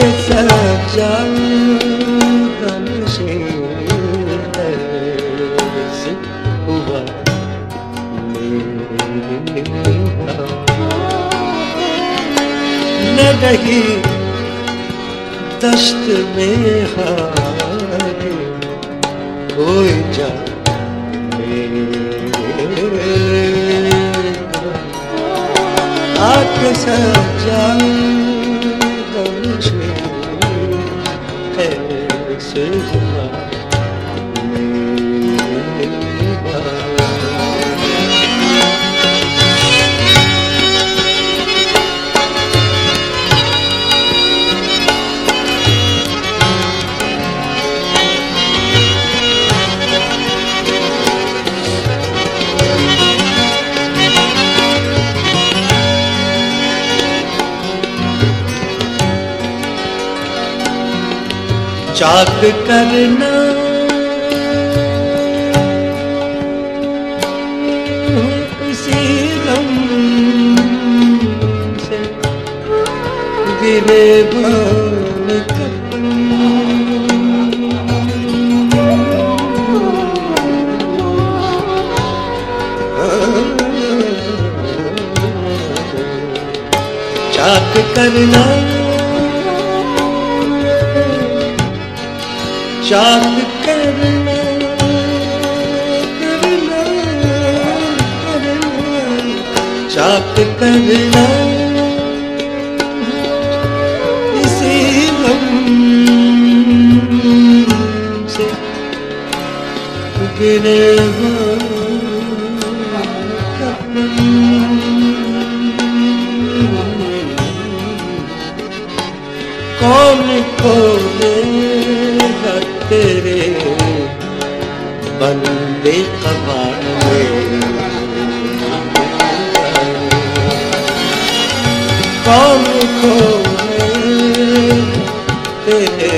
आके सजाए से कैसे हुआ न रही दश्त में हारे कोई जा 随 चाक करना। इसी गम से गिरे चाक करना। चाक करना करना करना। चाक करना। इसी गम से गिरे कौन बंदे कबार कौन खोले तेरे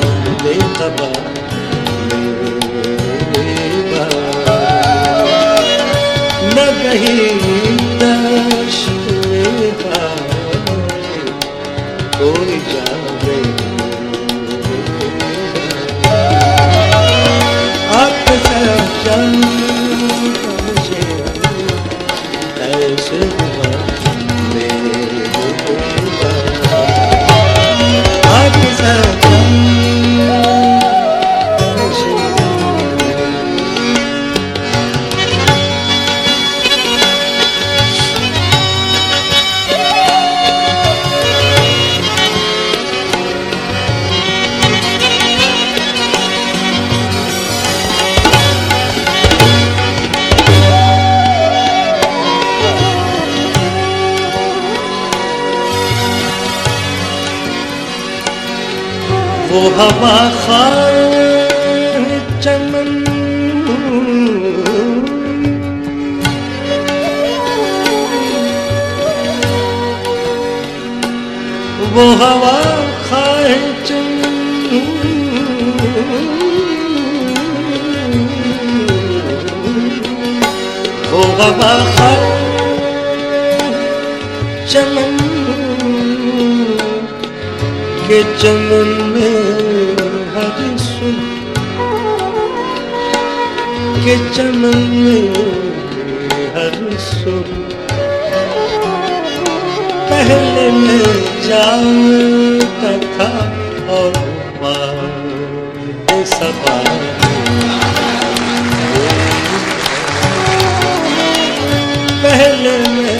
बंदे कबार न कहीं दश्त में हारे कोई जावे Oh. वो हवा खार चमन वो हवा खार चमन वो हवा खार चमन के चमन में हर सुन के चमन में हर सुन पहले मैं जानता था और सवाल पहले मैं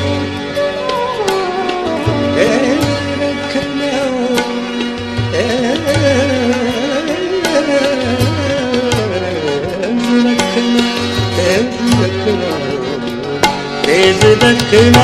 தட்டுனா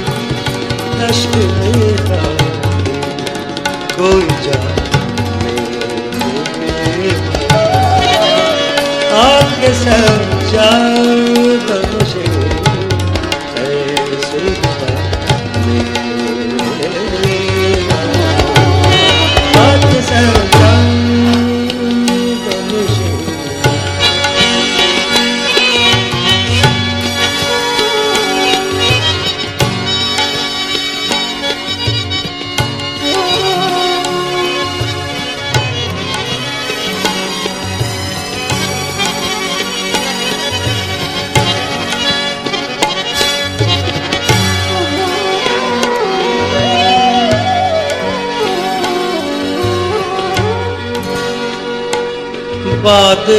कष्ट मेरा। कोई जाने आगे सब मुझे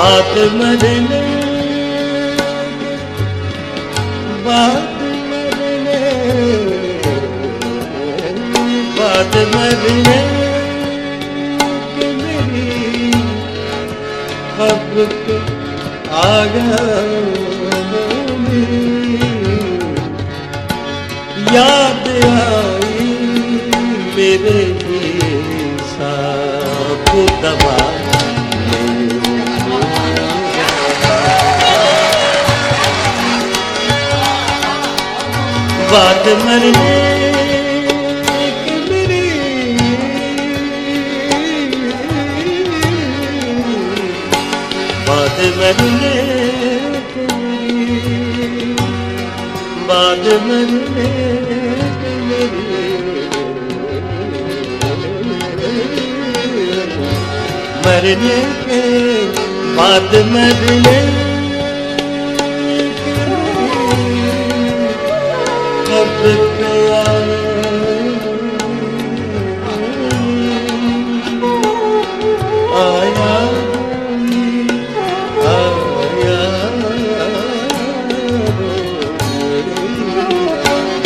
बात मरने बात मरने बात मरने मेरी खबर आ याद आई मेरे साथ दबा बात मरने बात मरने बात मरने मरने के बाद मरने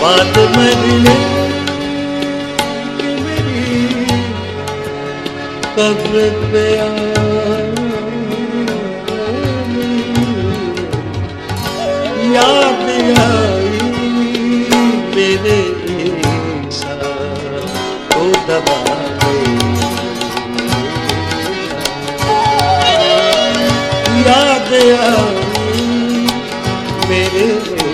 बात मेरी कब्र पे याद आई मेरे ओ दबा याद आई मेरे